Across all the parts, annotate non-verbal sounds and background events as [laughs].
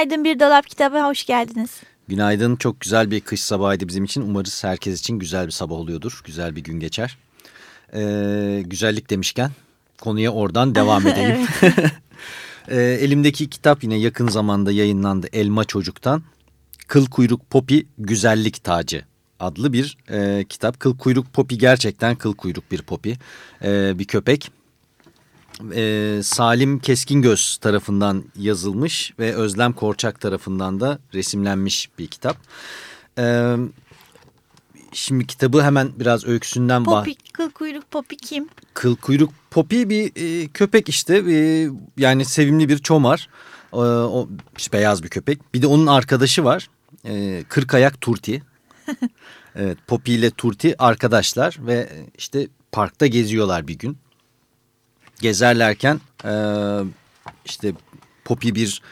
Günaydın Bir Dolap Kitabı hoş geldiniz. Günaydın. Çok güzel bir kış sabahıydı bizim için. Umarız herkes için güzel bir sabah oluyordur. Güzel bir gün geçer. Ee, güzellik demişken konuya oradan devam [laughs] edelim. [laughs] ee, elimdeki kitap yine yakın zamanda yayınlandı. Elma Çocuk'tan. Kıl Kuyruk Popi Güzellik Tacı adlı bir e, kitap. Kıl Kuyruk Popi gerçekten kıl kuyruk bir popi. E, bir köpek e, Salim Keskingöz tarafından yazılmış ve Özlem Korçak tarafından da resimlenmiş bir kitap. E, şimdi kitabı hemen biraz öyküsünden bah... Popi, kıl kuyruk Popi kim? Kıl kuyruk Popi bir e, köpek işte e, yani sevimli bir çomar. E, o işte beyaz bir köpek. Bir de onun arkadaşı var. E, kırk ayak Turti. [laughs] evet Poppy ile Turti arkadaşlar ve işte parkta geziyorlar bir gün gezerlerken e, işte Poppy bir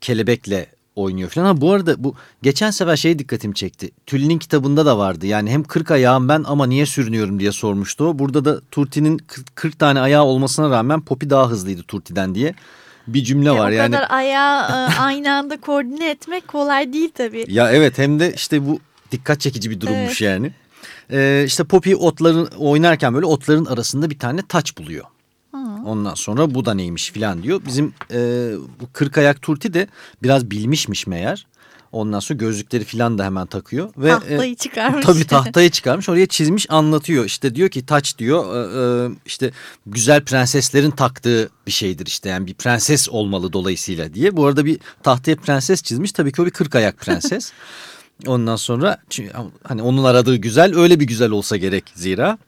kelebekle oynuyor falan. Ha, bu arada bu geçen sefer şey dikkatimi çekti. Tüllin'in kitabında da vardı. Yani hem 40 ayağım ben ama niye sürünüyorum diye sormuştu. Burada da Turti'nin 40 tane ayağı olmasına rağmen Poppy daha hızlıydı Turti'den diye bir cümle ya var. O yani kadar ayağı [laughs] aynı anda koordine etmek kolay değil tabii. Ya evet hem de işte bu dikkat çekici bir durummuş evet. yani. Ee, işte Poppy otların oynarken böyle otların arasında bir tane taç buluyor. Ondan sonra bu da neymiş filan diyor. Bizim e, bu kırk ayak turti de biraz bilmişmiş meğer. Ondan sonra gözlükleri filan da hemen takıyor. Ve, tahtayı çıkarmış. E, tabii tahtayı çıkarmış. Oraya çizmiş anlatıyor. İşte diyor ki taç diyor e, e, işte güzel prenseslerin taktığı bir şeydir işte. Yani bir prenses olmalı dolayısıyla diye. Bu arada bir tahtaya prenses çizmiş. Tabii ki o bir kırk ayak prenses. [laughs] Ondan sonra hani onun aradığı güzel öyle bir güzel olsa gerek zira.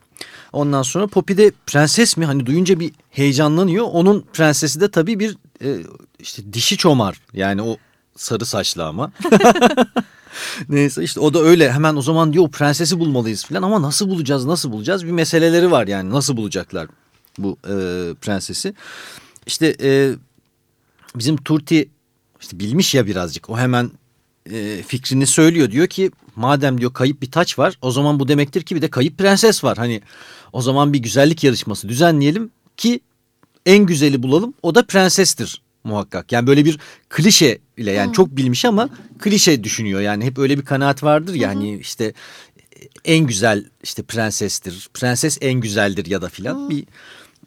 Ondan sonra Poppy de prenses mi? Hani duyunca bir heyecanlanıyor. Onun prensesi de tabii bir e, işte dişi çomar. Yani o sarı saçlı ama. [laughs] Neyse işte o da öyle hemen o zaman diyor prensesi bulmalıyız falan ama nasıl bulacağız nasıl bulacağız bir meseleleri var yani nasıl bulacaklar bu e, prensesi. İşte e, bizim Turti işte bilmiş ya birazcık o hemen e, fikrini söylüyor diyor ki madem diyor kayıp bir taç var o zaman bu demektir ki bir de kayıp prenses var. Hani o zaman bir güzellik yarışması düzenleyelim ki en güzeli bulalım o da prensestir muhakkak. Yani böyle bir klişe ile yani hmm. çok bilmiş ama klişe düşünüyor. Yani hep öyle bir kanaat vardır yani hmm. işte en güzel işte prensestir. Prenses en güzeldir ya da filan bir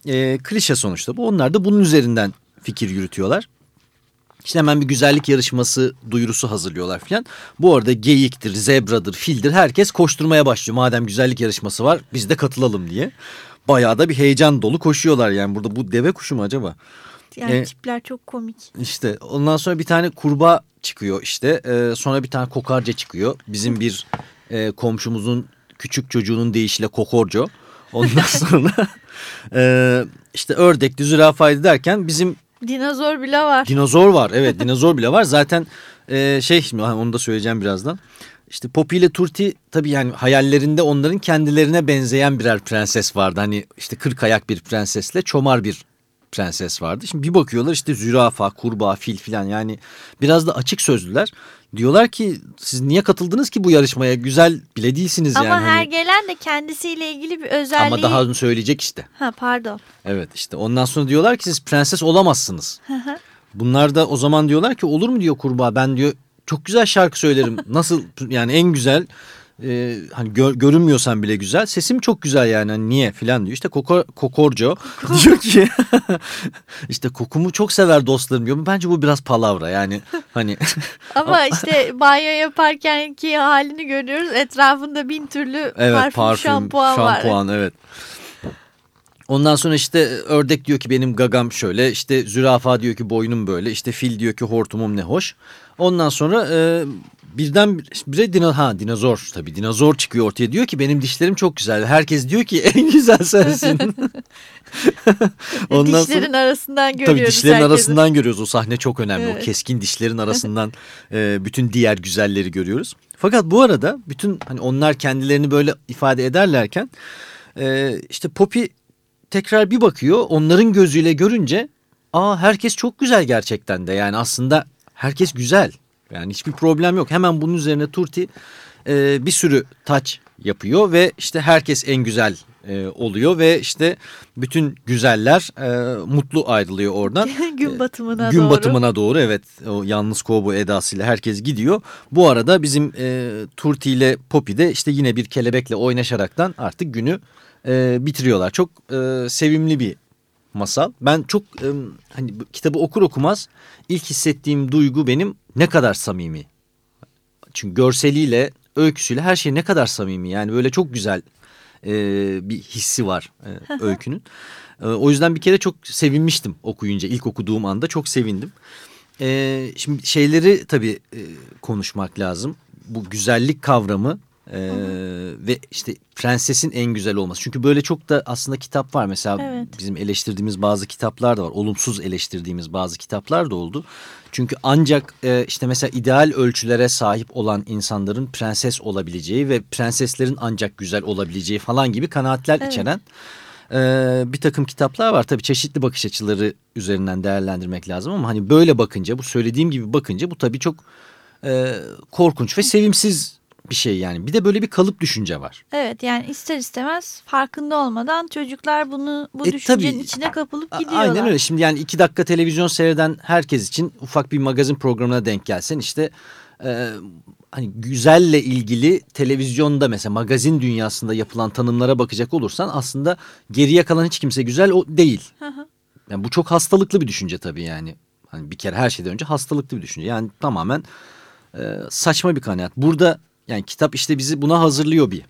e, klişe sonuçta bu. Onlar da bunun üzerinden fikir yürütüyorlar. İşte hemen bir güzellik yarışması duyurusu hazırlıyorlar falan. Bu arada geyiktir, zebradır, fildir herkes koşturmaya başlıyor. Madem güzellik yarışması var biz de katılalım diye. Bayağı da bir heyecan dolu koşuyorlar yani burada bu deve kuşu mu acaba? Yani ee, tipler çok komik. İşte ondan sonra bir tane kurbağa çıkıyor işte. Ee, sonra bir tane kokarca çıkıyor. Bizim bir e, komşumuzun küçük çocuğunun deyişiyle kokorco. Ondan [laughs] sonra e, işte ördekli zürafaydı derken bizim Dinozor bile var. Dinozor var evet dinozor bile var. Zaten e, şey onu da söyleyeceğim birazdan. İşte Poppy ile Turti tabii yani hayallerinde onların kendilerine benzeyen birer prenses vardı. Hani işte kırk ayak bir prensesle çomar bir prenses vardı. Şimdi bir bakıyorlar işte zürafa, kurbağa, fil filan yani biraz da açık sözlüler. Diyorlar ki siz niye katıldınız ki bu yarışmaya? Güzel bile değilsiniz Ama yani. Ama her hani... gelen de kendisiyle ilgili bir özelliği. Ama daha onu söyleyecek işte. Ha pardon. Evet işte ondan sonra diyorlar ki siz prenses olamazsınız. Bunlar da o zaman diyorlar ki olur mu diyor kurbağa ben diyor çok güzel şarkı söylerim. [laughs] Nasıl yani en güzel e, hani gör, görünmüyorsan bile güzel. Sesim çok güzel yani hani niye filan diyor. İşte Koko, Kokorco diyor ki [laughs] işte kokumu çok sever dostlarım diyor. Bence bu biraz palavra yani hani. [laughs] Ama işte banyo yaparken ki halini görüyoruz. Etrafında bin türlü evet, parfüm, parfüm şampuan, var. Şampuan evet. Ondan sonra işte ördek diyor ki benim gagam şöyle işte zürafa diyor ki boynum böyle işte fil diyor ki hortumum ne hoş. Ondan sonra e, birden bire dino, ha, dinozor tabii dinozor çıkıyor ortaya diyor ki benim dişlerim çok güzel. Herkes diyor ki [laughs] en güzel sensin. [laughs] Ondan dişlerin sonra, arasından görüyoruz. Tabii dişlerin herkesi. arasından görüyoruz o sahne çok önemli. Evet. O keskin dişlerin arasından [laughs] e, bütün diğer güzelleri görüyoruz. Fakat bu arada bütün hani onlar kendilerini böyle ifade ederlerken e, işte Poppy tekrar bir bakıyor onların gözüyle görünce aa herkes çok güzel gerçekten de yani aslında herkes güzel yani hiçbir problem yok hemen bunun üzerine Turti e, bir sürü taç yapıyor ve işte herkes en güzel e, oluyor ve işte bütün güzeller e, mutlu ayrılıyor oradan. [laughs] Gün batımına Gün doğru. batımına doğru evet o yalnız kovboy edasıyla herkes gidiyor. Bu arada bizim e, Turti ile Poppy de işte yine bir kelebekle oynaşaraktan artık günü e, bitiriyorlar. Çok e, sevimli bir masal. Ben çok e, hani kitabı okur okumaz ilk hissettiğim duygu benim ne kadar samimi. Çünkü görseliyle, öyküsüyle her şey ne kadar samimi. Yani böyle çok güzel e, bir hissi var e, öykünün. E, o yüzden bir kere çok sevinmiştim okuyunca. ilk okuduğum anda çok sevindim. E, şimdi şeyleri tabii e, konuşmak lazım. Bu güzellik kavramı ee, ve işte prensesin en güzel olması. Çünkü böyle çok da aslında kitap var. Mesela Evet. bizim eleştirdiğimiz bazı kitaplar da var. Olumsuz eleştirdiğimiz bazı kitaplar da oldu. Çünkü ancak e, işte mesela ideal ölçülere sahip olan insanların prenses olabileceği ve prenseslerin ancak güzel olabileceği falan gibi kanaatler Evet. içeren e, bir takım kitaplar var. Tabii çeşitli bakış açıları üzerinden değerlendirmek lazım ama hani böyle bakınca bu söylediğim gibi bakınca bu tabii çok e, korkunç ve sevimsiz bir şey yani. Bir de böyle bir kalıp düşünce var. Evet yani ister istemez farkında olmadan çocuklar bunu bu E, düşüncenin tabii. içine kapılıp gidiyorlar. Aynen öyle. Şimdi yani iki dakika televizyon seyreden herkes için ufak bir magazin programına denk gelsen işte e, hani güzelle ilgili televizyonda mesela magazin dünyasında yapılan tanımlara bakacak olursan aslında geriye kalan hiç kimse güzel o değil. Hı hı. Yani bu çok hastalıklı bir düşünce tabii yani. Hani bir kere her şeyden önce hastalıklı bir düşünce. Yani tamamen e, saçma bir kanaat. Burada yani kitap işte bizi buna hazırlıyor bir.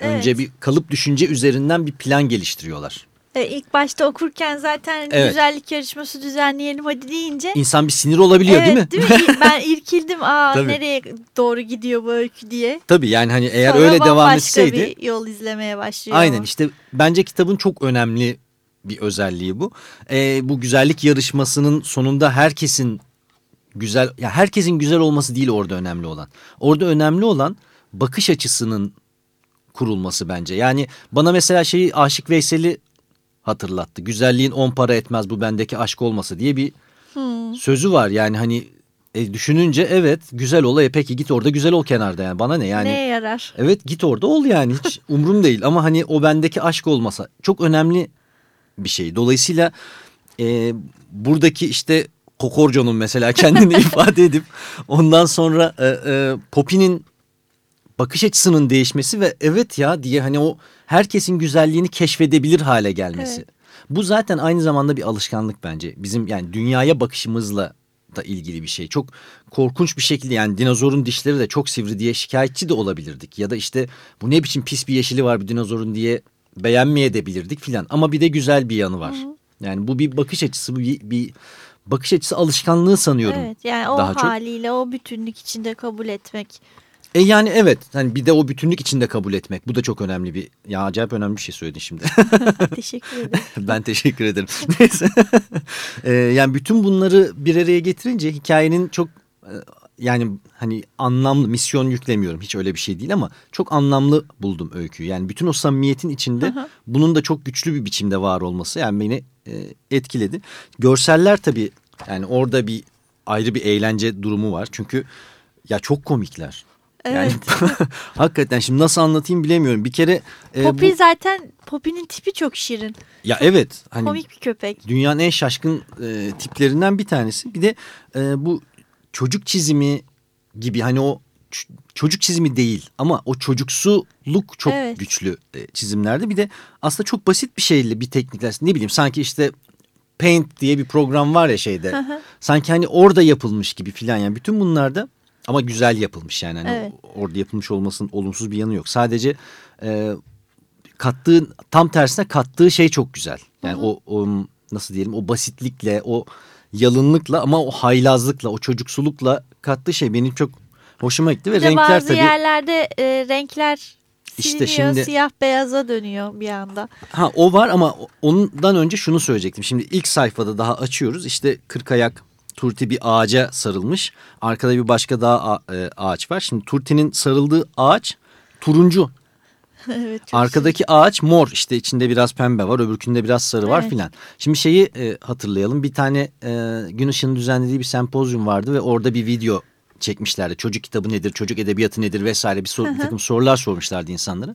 Önce Evet. bir kalıp düşünce üzerinden bir plan geliştiriyorlar. Evet, ilk başta okurken zaten Evet. güzellik yarışması düzenleyelim hadi deyince. İnsan bir sinir olabiliyor evet, değil mi? mi? Ben [laughs] irkildim aa Tabii. nereye doğru gidiyor bu öykü diye. Tabii yani hani eğer Sonra öyle devam etseydi. bir yol izlemeye başlıyor. Aynen işte bence kitabın çok önemli bir özelliği bu. Ee, bu güzellik yarışmasının sonunda herkesin güzel ya herkesin güzel olması değil orada önemli olan. Orada önemli olan bakış açısının kurulması bence. Yani bana mesela şeyi Aşık Veysel'i hatırlattı. Güzelliğin on para etmez bu bendeki aşk olmasa diye bir Hmm. sözü var. Yani hani e, düşününce evet güzel ol. E, peki git orada güzel ol kenarda yani bana ne yani. Neye yarar? Evet git orada ol yani hiç [laughs] umrum değil ama hani o bendeki aşk olmasa çok önemli bir şey. Dolayısıyla e, buradaki işte Kokorco'nun mesela kendini [laughs] ifade edip ondan sonra e, e, Poppy'nin bakış açısının değişmesi ve evet ya diye hani o herkesin güzelliğini keşfedebilir hale gelmesi. Evet. Bu zaten aynı zamanda bir alışkanlık bence. Bizim yani dünyaya bakışımızla da ilgili bir şey. Çok korkunç bir şekilde yani dinozorun dişleri de çok sivri diye şikayetçi de olabilirdik. Ya da işte bu ne biçim pis bir yeşili var bir dinozorun diye beğenmeye de bilirdik filan. Ama bir de güzel bir yanı var. Yani bu bir bakış açısı, bu bir, bir bakış açısı alışkanlığı sanıyorum. Evet yani o daha çok. haliyle o bütünlük içinde kabul etmek. E yani evet hani bir de o bütünlük içinde kabul etmek. Bu da çok önemli bir ya acayip önemli bir şey söyledin şimdi. [laughs] Teşekkür ederim. [laughs] ben teşekkür ederim. [laughs] Neyse. Ee, yani bütün bunları bir araya getirince hikayenin çok e, yani hani anlamlı misyon yüklemiyorum. Hiç öyle bir şey değil ama çok anlamlı buldum öyküyü. Yani bütün o samimiyetin içinde hı. bunun da çok güçlü bir biçimde var olması yani beni e, etkiledi. Görseller tabii yani orada bir ayrı bir eğlence durumu var. Çünkü ya çok komikler. Yani [laughs] hakikaten şimdi nasıl anlatayım bilemiyorum. Bir kere e, Poppy bu- zaten Poppy'nin tipi çok şirin. ya evet hani Komik bir köpek. dünyanın en şaşkın e, tiplerinden bir tanesi. Bir de e, bu çocuk çizimi gibi hani o çocuk çizimi değil ama o çocuksuluk çok Evet. güçlü e, çizimlerde. Bir de aslında çok basit bir şeyle bir teknikler ne bileyim sanki işte Paint diye bir program var ya şeyde. Hı hı. sanki hani orada yapılmış gibi filan yani bütün bunlarda ama güzel yapılmış yani hani Evet. orada yapılmış olmasının olumsuz bir yanı yok. Sadece e, kattığı tam tersine kattığı şey çok güzel. Yani o, o nasıl diyelim o basitlikle o yalınlıkla ama o haylazlıkla o çocuksulukla kattığı şey benim çok hoşuma gitti ve renkler bazı tabii. yerlerde e, renkler İşte şimdi- siyah beyaza dönüyor bir anda. Ha o var ama ondan önce şunu söyleyecektim. Şimdi ilk sayfada daha açıyoruz. İşte kırk ayak turti bir ağaca sarılmış. Arkada bir başka daha e, ağaç var. Şimdi turtinin sarıldığı ağaç turuncu. [laughs] evet, Arkadaki ağaç mor. İşte içinde biraz pembe var. Öbürkünde biraz sarı var Evet. filan. Şimdi şeyi e, hatırlayalım. Bir tane e, Gün Işığı'nın düzenlediği bir sempozyum vardı ve orada bir video çekmişlerdi. Çocuk kitabı nedir, çocuk edebiyatı nedir vesaire bir, sor, bir takım sorular sormuşlardı insanlara.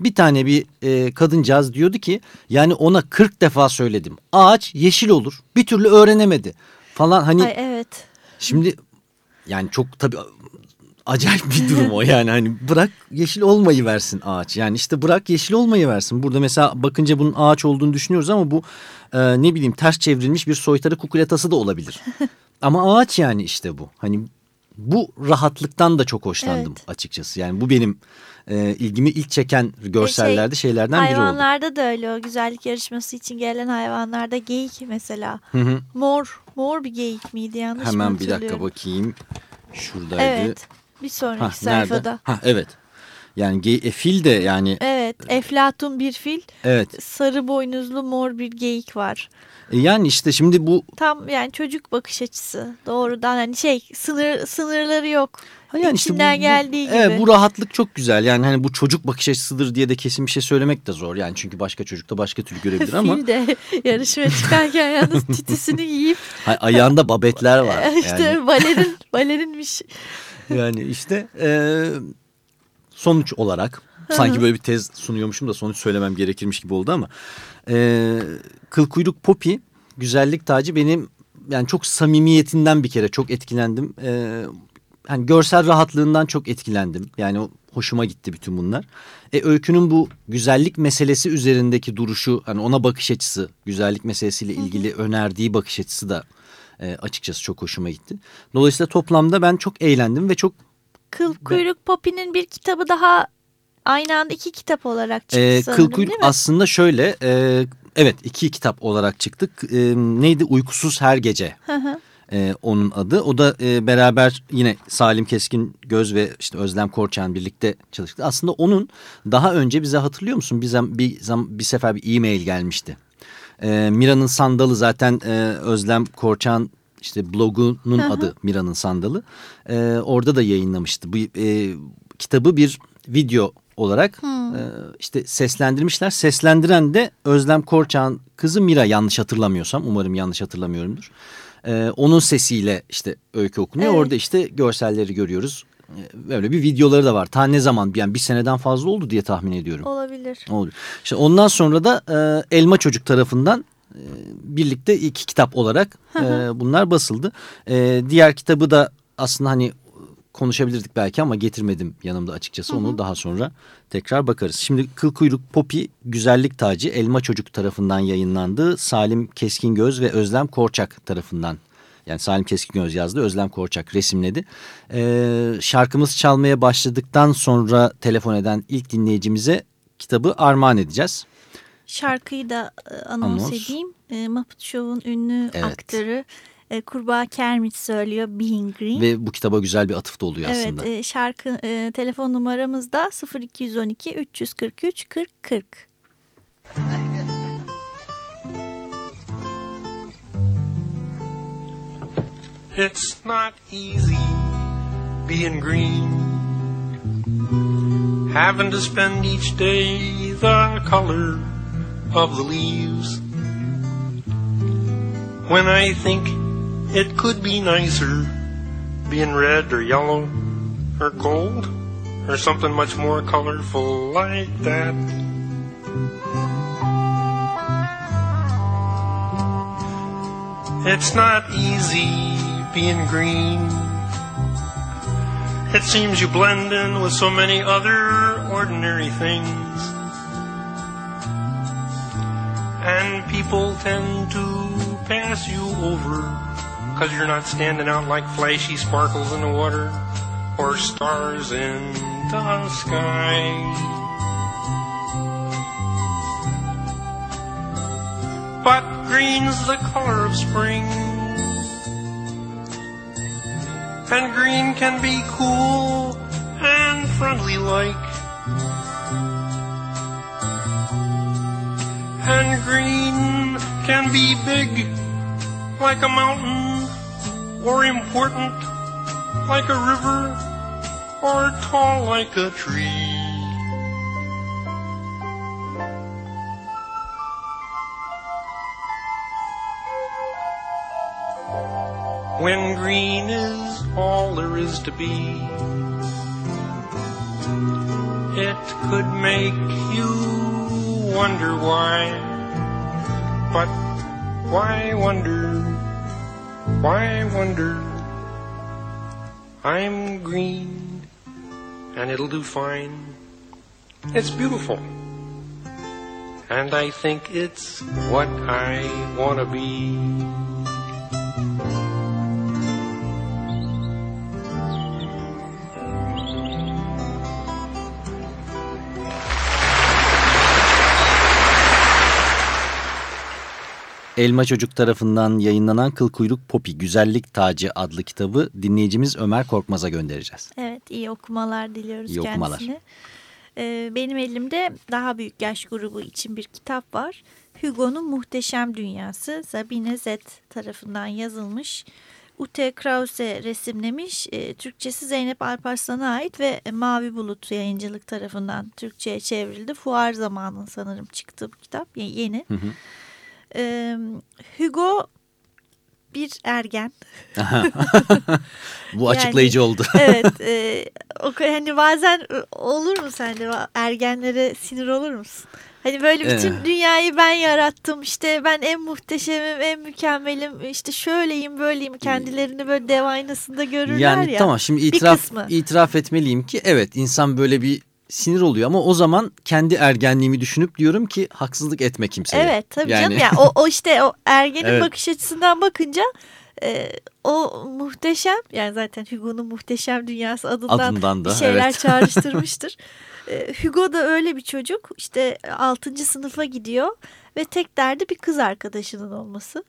Bir tane bir e, kadıncağız diyordu ki yani ona 40 defa söyledim. Ağaç yeşil olur. Bir türlü öğrenemedi falan hani Ay, evet. Şimdi yani çok tabii acayip bir durum o yani hani bırak yeşil olmayı versin ağaç yani işte bırak yeşil olmayı versin burada mesela bakınca bunun ağaç olduğunu düşünüyoruz ama bu e, ne bileyim ters çevrilmiş bir soytarı kukuletası da olabilir [laughs] ama ağaç yani işte bu hani bu rahatlıktan da çok hoşlandım Evet. açıkçası yani bu benim e, ilgimi ilk çeken görsellerde şeylerden biri oldu. Hayvanlarda da öyle o güzellik yarışması için gelen hayvanlarda geyik mesela. Hı hı. Mor, mor bir geyik miydi yanlış mı Hemen bir dakika bakayım şuradaydı. Evet. Bir sonraki Ha, sayfada. nerede? Ha, evet. Yani e, fil de yani Evet. Eflatun bir fil, evet. sarı boynuzlu mor bir geyik var. E, Yani işte şimdi bu Tam yani çocuk bakış açısı. Doğrudan hani şey sınır sınırları yok. ha yani işte bu, İçinden bu- geldiği gibi. Evet bu rahatlık çok güzel. Yani hani bu çocuk bakış açısıdır diye de kesin bir şey söylemek de zor. Yani çünkü başka çocuk da başka türlü görebilir [laughs] ama Fil de [laughs] yarışmaya çıkarken yalnız tütüsünü giyip hay- [laughs] ayağında babetler var. işte Yani, balerin balerinmiş. Yani işte e, sonuç olarak sanki böyle bir tez sunuyormuşum da sonuç söylemem gerekirmiş gibi oldu ama e, kıl kuyruk Poppy güzellik tacı benim yani çok samimiyetinden bir kere çok etkilendim. E, hani görsel rahatlığından çok etkilendim. Yani o hoşuma gitti bütün bunlar. E, öykünün bu güzellik meselesi üzerindeki duruşu, hani ona bakış açısı, güzellik meselesiyle ilgili önerdiği bakış açısı da e, açıkçası çok hoşuma gitti. Dolayısıyla toplamda ben çok eğlendim ve çok Kıl kuyruk Poppy'nin bir kitabı daha aynı anda iki kitap olarak çıktı e, sanırım kıl kuyruk aslında şöyle, e, evet iki kitap olarak çıktık. E, neydi? Uykusuz Her Gece. Hı hı. e, onun adı. O da e, beraber yine Salim Keskin Göz ve işte Özlem Korçan birlikte çalıştı. Aslında onun daha önce bize hatırlıyor musun? Bir, zam, bir, bir sefer bir e-mail gelmişti. E, Mira'nın Sandalı zaten e, Özlem Korçan işte blogunun adı Mira'nın Sandalı. E, orada da yayınlamıştı. Bu e, kitabı bir video olarak e, işte seslendirmişler. Seslendiren de Özlem Korçan kızı Mira yanlış hatırlamıyorsam. Umarım yanlış hatırlamıyorumdur. Ee, onun sesiyle işte öykü okunuyor. Evet. Orada işte görselleri görüyoruz. Böyle bir videoları da var. Ta ne zaman yani bir seneden fazla oldu diye tahmin ediyorum. Olabilir. Oldu. İşte ondan sonra da e, Elma Çocuk tarafından e, birlikte iki kitap olarak e, bunlar basıldı. E, diğer kitabı da aslında hani konuşabilirdik belki ama getirmedim yanımda açıkçası. Onu daha sonra tekrar bakarız. Şimdi Kıl Kuyruk Poppy Güzellik Tacı Elma Çocuk tarafından yayınlandı. Salim Keskingöz ve Özlem Korçak tarafından yani Salim Keskingöz yazdı, Özlem Korçak resimledi. Ee, şarkımız çalmaya başladıktan sonra telefon eden ilk dinleyicimize kitabı armağan edeceğiz. Şarkıyı da e, anons, Anons. edeyim. E, Muppet Show'un ünlü Evet. aktörü e, Kurbağa Kermit söylüyor Being Green. Ve bu kitaba güzel bir atıf da oluyor evet, aslında. e, şarkı e, telefon numaramız da 0212 343 40 40. It's not easy being green. Having to spend each day the color of the leaves. When I think it could be nicer being red or yellow or gold or something much more colorful like that. It's not easy being green. It seems you blend in with so many other ordinary things. And people tend to pass you over because you're not standing out like flashy sparkles in the water or stars in the sky. but green's the color of spring. And green can be cool and friendly like. And green can be big like a mountain or important like a river or tall like a tree. When green is all there is to be, it could make you wonder why. But why wonder? Why wonder? I'm green, and it'll do fine. It's beautiful. And I think it's what I want to be. Elma Çocuk tarafından yayınlanan Kıl Kuyruk Popi Güzellik Tacı adlı kitabı dinleyicimiz Ömer Korkmaz'a göndereceğiz. Evet iyi okumalar diliyoruz İyi okumalar. kendisine. Ee, benim elimde daha büyük yaş grubu için bir kitap var. Hugo'nun Muhteşem Dünyası Sabine Z tarafından yazılmış. Ute Krause resimlemiş. Ee, Türkçesi Zeynep Alparslan'a ait ve Mavi Bulut yayıncılık tarafından Türkçe'ye çevrildi. Fuar zamanı sanırım çıktı bu kitap. Ye- Yeni. Hı hı. Ee, Hugo bir ergen. [laughs] Bu açıklayıcı oldu. [laughs] evet. [laughs] E, o, hani bazen olur mu sende ergenlere sinir olur musun? Hani böyle bütün Evet. dünyayı ben yarattım işte ben en muhteşemim en mükemmelim işte şöyleyim böyleyim kendilerini böyle dev aynasında görürler Yani ya. tamam şimdi itiraf itiraf etmeliyim ki evet insan böyle bir sinir oluyor ama o zaman kendi ergenliğimi düşünüp diyorum ki haksızlık etme kimseye. Evet tabii Yani- canım yani o, o işte o ergenin Evet. bakış açısından bakınca e, o muhteşem yani zaten Hugo'nun muhteşem dünyası adından, Adından da, bir şeyler evet. [laughs] çağrıştırmıştır. E, Hugo da öyle bir çocuk işte 6. sınıfa gidiyor ve tek derdi bir kız arkadaşının olması.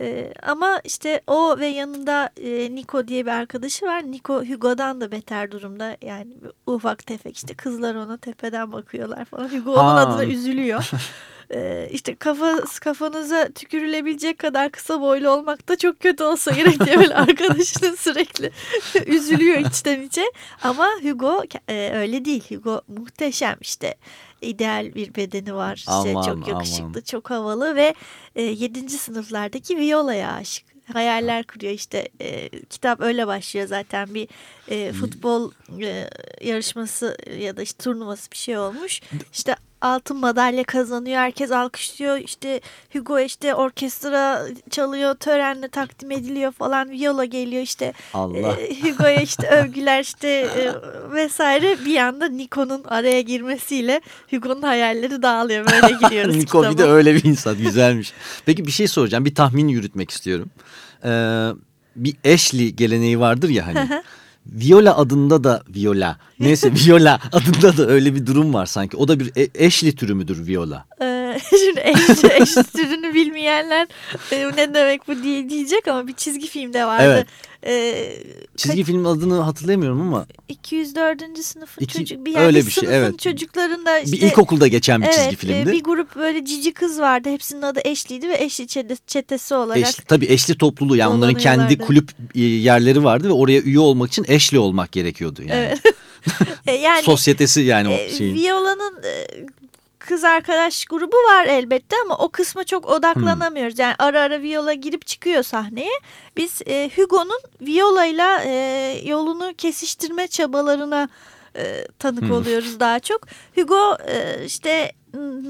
E, ama işte o ve yanında e, Nico diye bir arkadaşı var. Nico Hugo'dan da beter durumda. Yani ufak tefek işte kızlar ona tepeden bakıyorlar falan. Hugo onun adına üzülüyor. [laughs] Ee, işte kafa, kafanıza tükürülebilecek kadar kısa boylu olmak da çok kötü olsa gerek diye böyle [laughs] arkadaşının sürekli [laughs] üzülüyor içten içe. Ama Hugo e, öyle değil. Hugo muhteşem işte ideal bir bedeni var. İşte Aman, çok yakışıklı, aman. çok havalı ve e, 7. sınıflardaki Viola'ya aşık. Hayaller kuruyor işte e, kitap öyle başlıyor zaten bir e, futbol e, yarışması ya da işte turnuvası bir şey olmuş. İşte altın madalya kazanıyor. Herkes alkışlıyor. İşte Hugo işte orkestra çalıyor. Törenle takdim ediliyor falan. Viola geliyor işte. Allah. E, Hugo'ya işte [laughs] övgüler işte e, vesaire. Bir anda Nico'nun araya girmesiyle Hugo'nun hayalleri dağılıyor. Böyle [laughs] giriyoruz Niko bir de öyle bir insan güzelmiş. Peki bir şey soracağım bir tahmin yürütmek istiyorum. Ee, bir Ashley geleneği vardır ya hani. Viola adında da Viola. Neyse [laughs] Viola adında da öyle bir durum var sanki. O da bir e- Ashley türü müdür Viola? Ee, [laughs] Şimdi eş, eş türünü bilmeyenler e, ne demek bu diye diyecek ama bir çizgi filmde vardı. Evet. Ee, Çizgi film adını hatırlamıyorum ama 204. sınıfın İki- çocuk bir yani öyle bir şey, evet. çocuklarında işte bir ilkokulda geçen bir evet, çizgi e, filmdi. bir grup böyle cici kız vardı. Hepsinin adı Eşli'ydi ve Eşli çete- çetesi olarak Eşli, tabii eşli topluluğu yani onların kendi kulüp e, yerleri vardı ve oraya üye olmak için eşli olmak gerekiyordu. Yani. Evet. [laughs] E, yani [laughs] Sosyetesi yani o şeyin. Viola'nın kız arkadaş grubu var elbette ama o kısma çok odaklanamıyoruz. Yani ara ara Viola girip çıkıyor sahneye. Biz e, Hugo'nun Viola'yla e, yolunu kesiştirme çabalarına e, tanık oluyoruz daha çok. Hugo e, işte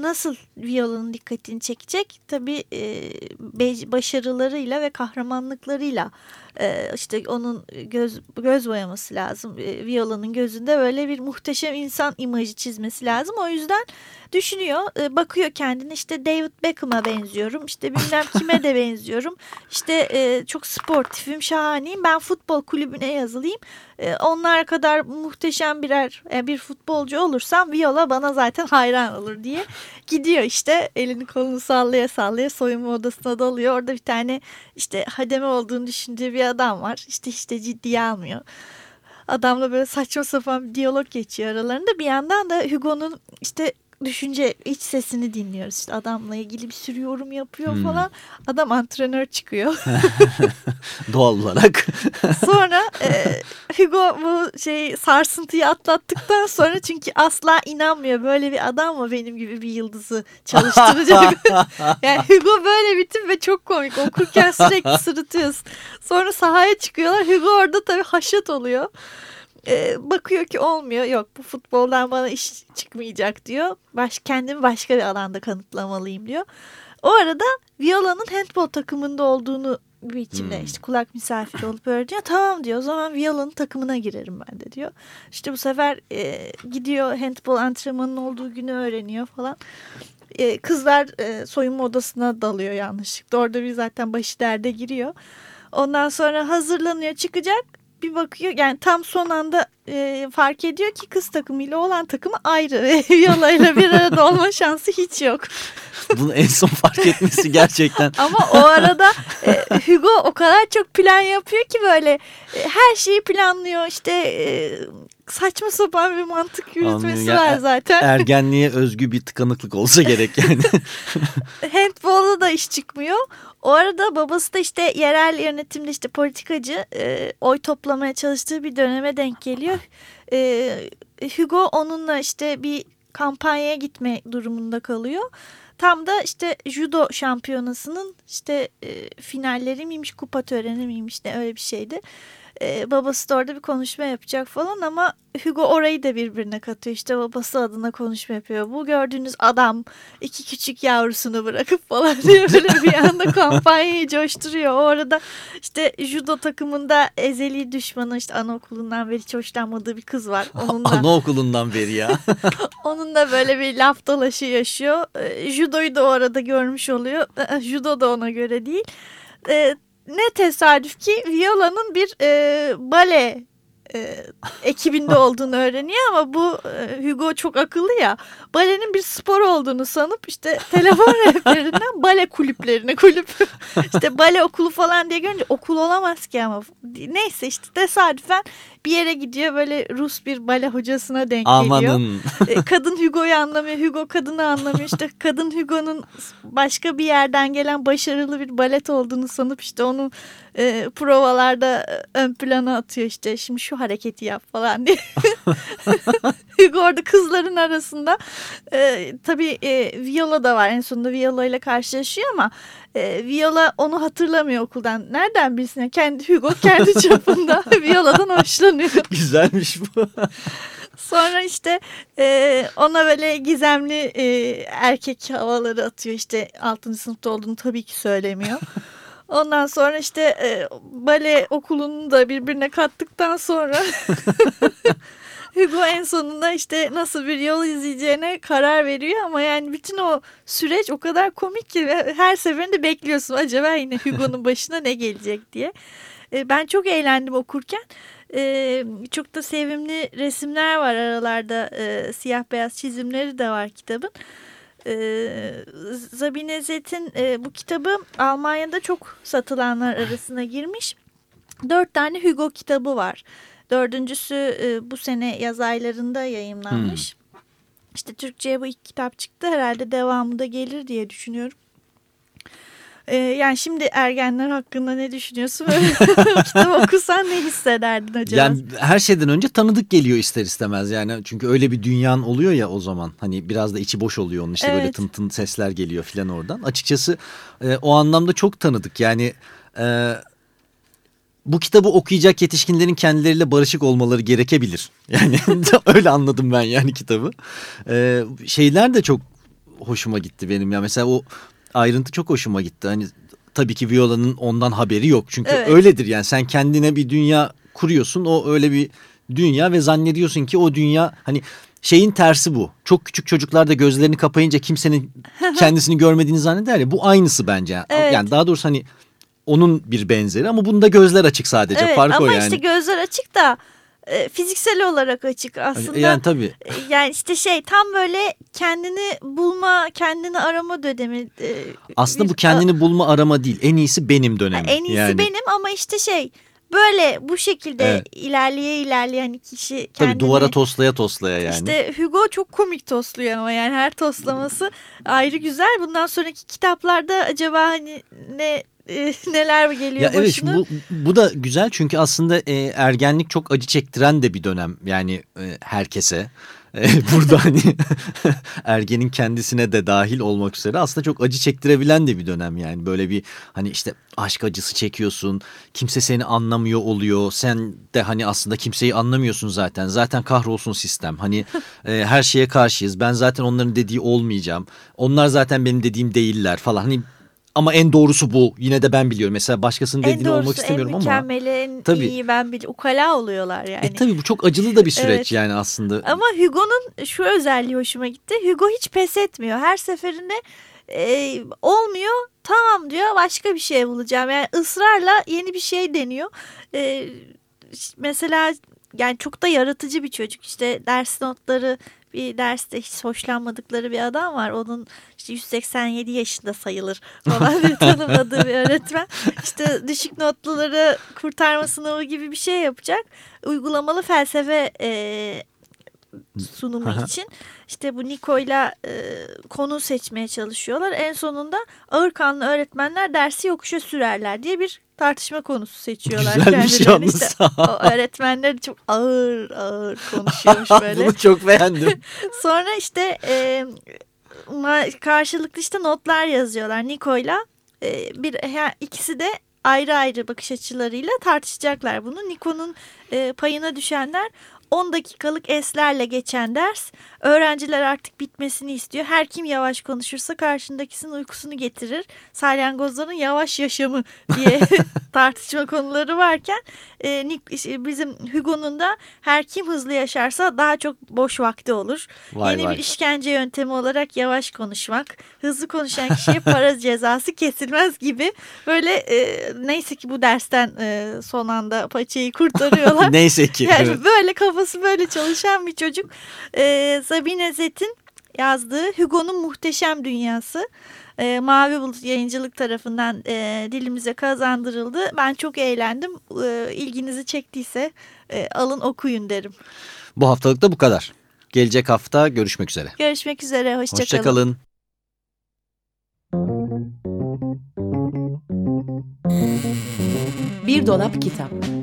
nasıl Viola'nın dikkatini çekecek? Tabii e, başarılarıyla ve kahramanlıklarıyla e, işte onun göz göz boyaması lazım. E, Viola'nın gözünde böyle bir muhteşem insan imajı çizmesi lazım. O yüzden düşünüyor, e, bakıyor kendine işte David Beckham'a benziyorum. işte bilmem kime de benziyorum. İşte e, çok sportifim, şahaneyim. Ben futbol kulübüne yazılayım. E, onlar kadar muhteşem birer e, bir futbolcu olursam Viola bana zaten hayran olur diye gidiyor işte elini kolunu sallaya sallaya soyunma odasına dalıyor. Orada bir tane işte hademe olduğunu düşündüğü bir adam var. İşte işte ciddiye almıyor. Adamla böyle saçma sapan bir diyalog geçiyor aralarında. Bir yandan da Hugo'nun işte düşünce iç sesini dinliyoruz. İşte adamla ilgili bir sürü yorum yapıyor Hmm. falan. Adam antrenör çıkıyor. [laughs] Doğal olarak. [laughs] Sonra e, Hugo bu şey sarsıntıyı atlattıktan sonra çünkü asla inanmıyor. Böyle bir adam mı benim gibi bir yıldızı çalıştıracak? [laughs] yani Hugo böyle bir tip ve çok komik. Okurken sürekli sırıtıyoruz. Sonra sahaya çıkıyorlar. Hugo orada tabii haşat oluyor. E, bakıyor ki olmuyor. Yok bu futboldan bana iş çıkmayacak diyor. Baş, kendimi başka bir alanda kanıtlamalıyım diyor. O arada Viola'nın handball takımında olduğunu bir biçimde Hmm. işte kulak misafiri olup öğreniyor. Tamam diyor o zaman Viola'nın takımına girerim ben de diyor. İşte bu sefer e, gidiyor handball antrenmanının olduğu günü öğreniyor falan. E, kızlar e, soyunma odasına dalıyor yanlışlıkla. Orada bir zaten başı derde giriyor. Ondan sonra hazırlanıyor çıkacak. Bir bakıyor yani tam son anda e, fark ediyor ki kız takımıyla olan takımı ayrı. Ve Viola ile bir arada olma şansı hiç yok. [laughs] Bunu en son fark etmesi gerçekten. [laughs] Ama o arada e, Hugo o kadar çok plan yapıyor ki böyle e, her şeyi planlıyor. İşte e, saçma sapan bir mantık yürütmesi. Ya, var zaten. [laughs] Ergenliğe özgü bir tıkanıklık olsa gerek yani. Handball'da da iş çıkmıyor. O arada babası da işte yerel yönetimde işte politikacı e, oy toplamaya çalıştığı bir döneme denk geliyor. E, Hugo onunla işte bir kampanyaya gitme durumunda kalıyor. Tam da işte judo şampiyonasının işte e, finalleri miymiş, kupa töreni miymiş ne öyle bir şeydi. E, babası da orada bir konuşma yapacak falan ama Hugo orayı da birbirine katıyor. İşte babası adına konuşma yapıyor. Bu gördüğünüz adam iki küçük yavrusunu bırakıp falan [laughs] diye böyle bir anda kampanyayı coşturuyor. O arada işte judo takımında ezeli düşmanı işte anaokulundan beri hiç hoşlanmadığı bir kız var. [laughs] Onunla, Anaokulundan beri ya. [laughs] onunla böyle bir laf dalaşı yaşıyor. E, judoyu da o arada görmüş oluyor. E, judo da ona göre değil. E, ne tesadüf ki Viola'nın bir e, bale e, ekibinde [laughs] olduğunu öğreniyor ama bu e, Hugo çok akıllı ya balenin bir spor olduğunu sanıp işte telefon [laughs] rehberinden bale kulüplerine kulüp işte bale okulu falan diye görünce okul olamaz ki ama. Neyse işte tesadüfen bir yere gidiyor böyle Rus bir bale hocasına denk geliyor. Amanın. E, kadın Hugo'yu anlamıyor, Hugo kadını anlamıyor. İşte [laughs] kadın Hugo'nun başka bir yerden gelen başarılı bir balet olduğunu sanıp işte onu e, provalarda ön plana atıyor işte. Şimdi şu hareketi yap falan diye. [laughs] Hugo orada kızların arasında e, tabii e, Viola da var. En sonunda Viola ile karşılaşıyor ama e, Viola onu hatırlamıyor okuldan. Nereden bilsin? ya? Kendi Hugo kendi [laughs] çapında [laughs] Viola'dan hoşlanıyor. Güzelmiş bu. Sonra işte e, ona böyle gizemli e, erkek havaları atıyor. İşte 6. sınıfta olduğunu tabii ki söylemiyor. [laughs] Ondan sonra işte e, bale okulunu da birbirine kattıktan sonra Hugo en sonunda işte nasıl bir yol izleyeceğine karar veriyor ama yani bütün o süreç o kadar komik ki her seferinde bekliyorsun acaba yine Hugo'nun [laughs] başına ne gelecek diye. E, ben çok eğlendim okurken. E, çok da sevimli resimler var aralarda. E, siyah beyaz çizimleri de var kitabın. E, Zabine Zet'in e, bu kitabı Almanya'da çok satılanlar arasına girmiş. Dört tane Hugo kitabı var. Dördüncüsü e, bu sene yaz aylarında yayımlanmış. İşte Türkçe'ye bu iki kitap çıktı. Herhalde devamı da gelir diye düşünüyorum. Ee, yani şimdi ergenler hakkında ne düşünüyorsun? [laughs] Kitap okusan ne hissederdin acaba? Yani her şeyden önce tanıdık geliyor ister istemez yani. Çünkü öyle bir dünyan oluyor ya o zaman. Hani biraz da içi boş oluyor onun işte böyle Evet. tın tın sesler geliyor filan oradan. Açıkçası e, o anlamda çok tanıdık. Yani e, bu kitabı okuyacak yetişkinlerin kendileriyle barışık olmaları gerekebilir. [laughs] Yani öyle anladım ben yani kitabı. E, şeyler de çok hoşuma gitti benim ya. Mesela o ayrıntı çok hoşuma gitti. Hani tabii ki Viola'nın ondan haberi yok. Çünkü Evet. öyledir yani sen kendine bir dünya kuruyorsun o öyle bir dünya ve zannediyorsun ki o dünya hani şeyin tersi bu. Çok küçük çocuklar da gözlerini kapayınca kimsenin kendisini görmediğini zanneder ya bu aynısı bence. Evet. Yani daha doğrusu hani onun bir benzeri ama bunda gözler açık sadece Evet fark ama o yani. işte gözler açık da e, fiziksel olarak açık aslında. yani tabii. E, Yani işte şey tam böyle kendini bulma, kendini arama dönemi. e, Aslında bir- bu kendini bulma arama değil. En iyisi benim dönemi. En iyisi yani, benim ama işte şey böyle bu şekilde Evet. ilerleye ilerleye hani kişi Tabii kendini... duvara toslaya toslaya yani. İşte Hugo çok komik tosluyor ama yani her toslaması ayrı güzel. Bundan sonraki kitaplarda acaba hani ne e, [laughs] neler geliyor Ya evet başına? bu, bu da güzel çünkü aslında e, ergenlik çok acı çektiren de bir dönem yani e, herkese. E, [laughs] burada hani [laughs] ergenin kendisine de dahil olmak üzere aslında çok acı çektirebilen de bir dönem yani. Böyle bir hani işte aşk acısı çekiyorsun kimse seni anlamıyor oluyor sen de hani aslında kimseyi anlamıyorsun zaten. Zaten kahrolsun sistem hani e, her şeye karşıyız ben zaten onların dediği olmayacağım. Onlar zaten benim dediğim değiller falan hani ama en doğrusu bu. Yine de ben biliyorum. Mesela başkasının en dediğini olmak doğrusu en istemiyorum ama. mükemmeli en Tabii. iyi ben bil ukala oluyorlar yani. E tabii bu çok acılı da bir süreç Evet. yani aslında. Ama Hugo'nun şu özelliği hoşuma gitti. Hugo hiç pes etmiyor. Her seferinde e, olmuyor tamam diyor başka bir şey bulacağım. Yani ısrarla yeni bir şey deniyor. E, mesela yani çok da yaratıcı bir çocuk. İşte ders notları bir derste hiç hoşlanmadıkları bir adam var. Onun işte 187 yaşında sayılır falan diye [laughs] tanımladığı bir öğretmen. İşte düşük notluları kurtarma sınavı gibi bir şey yapacak. Uygulamalı felsefe e, sunumu Aha. için işte bu Niko'yla e, konu seçmeye çalışıyorlar. En sonunda ağır kanlı öğretmenler dersi yokuşa sürerler diye bir tartışma konusu seçiyorlar. Güzelmiş yalnız. İşte o öğretmenler çok ağır ağır konuşuyormuş [laughs] böyle. Bunu çok beğendim. [laughs] Sonra işte e, karşılıklı işte notlar yazıyorlar Niko'yla. E, bir he- ikisi de ayrı ayrı bakış açılarıyla tartışacaklar bunu. Niko'nun e, payına düşenler 10 dakikalık eslerle geçen ders. Öğrenciler artık bitmesini istiyor. Her kim yavaş konuşursa karşındakisinin uykusunu getirir. Salyangozların yavaş yaşamı diye [laughs] tartışma konuları varken e, Nik- işte bizim Hugo'nun da her kim hızlı yaşarsa daha çok boş vakti olur. Vay Yeni vay. bir işkence yöntemi olarak yavaş konuşmak, hızlı konuşan kişiye para cezası kesilmez gibi böyle e, neyse ki bu dersten e, son anda paçayı kurtarıyorlar. [laughs] Neyse ki. Yani evet. böyle kafası böyle çalışan bir çocuk. Ee, Sabine Zet'in yazdığı Hugo'nun Muhteşem Dünyası. Ee, Mavi Bulut yayıncılık tarafından e, dilimize kazandırıldı. Ben çok eğlendim. Ee, ilginizi çektiyse e, alın okuyun derim. Bu haftalık da bu kadar. Gelecek hafta görüşmek üzere. Görüşmek üzere. Hoşçakalın. Hoşçakalın. Bir dolap kitap.